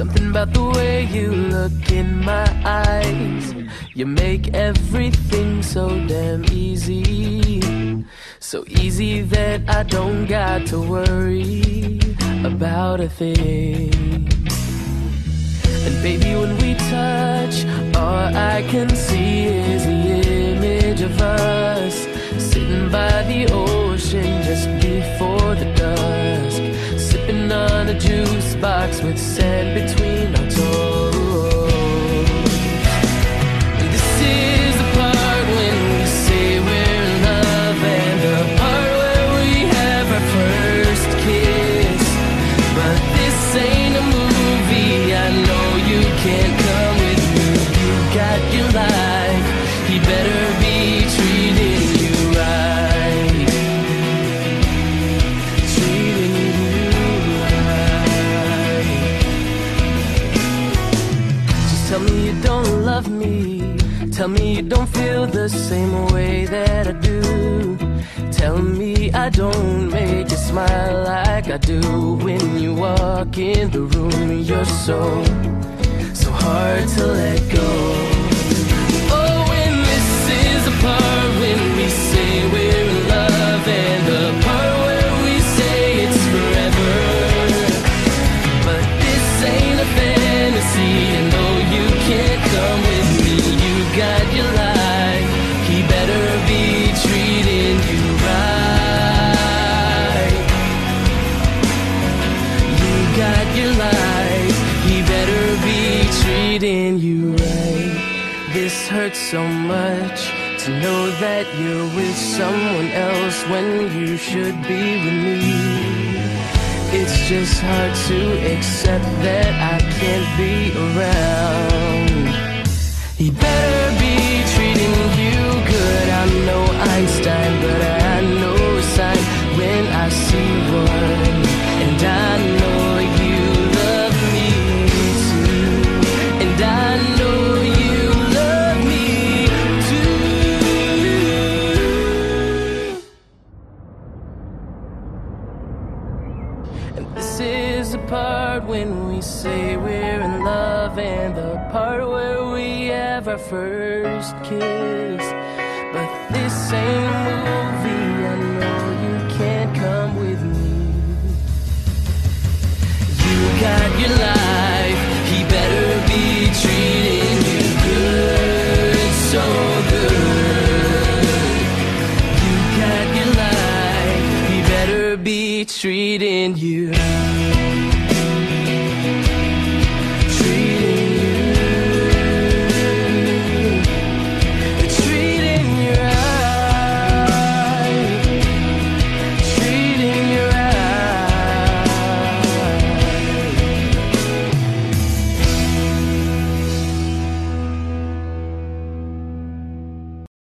about the way you look in my eyes. You make everything so damn easy. So easy that I don't got to worry about a thing. And baby, when we touch, all I can see is the image of us sitting by the ocean just before the dusk, sipping on a juice box with sand tell me you don't love me. Tell me you don't feel the same way that I do. Tell me I don't make you smile like I do when you walk in the room. You're so, life. He better be treating you right. This hurts so much to know that you're with someone else when you should be with me. It's just hard to accept that I can't be around. He better be And this is the part when we say we're in love, and the part where we have our first kiss. But this ain't movie. treating you.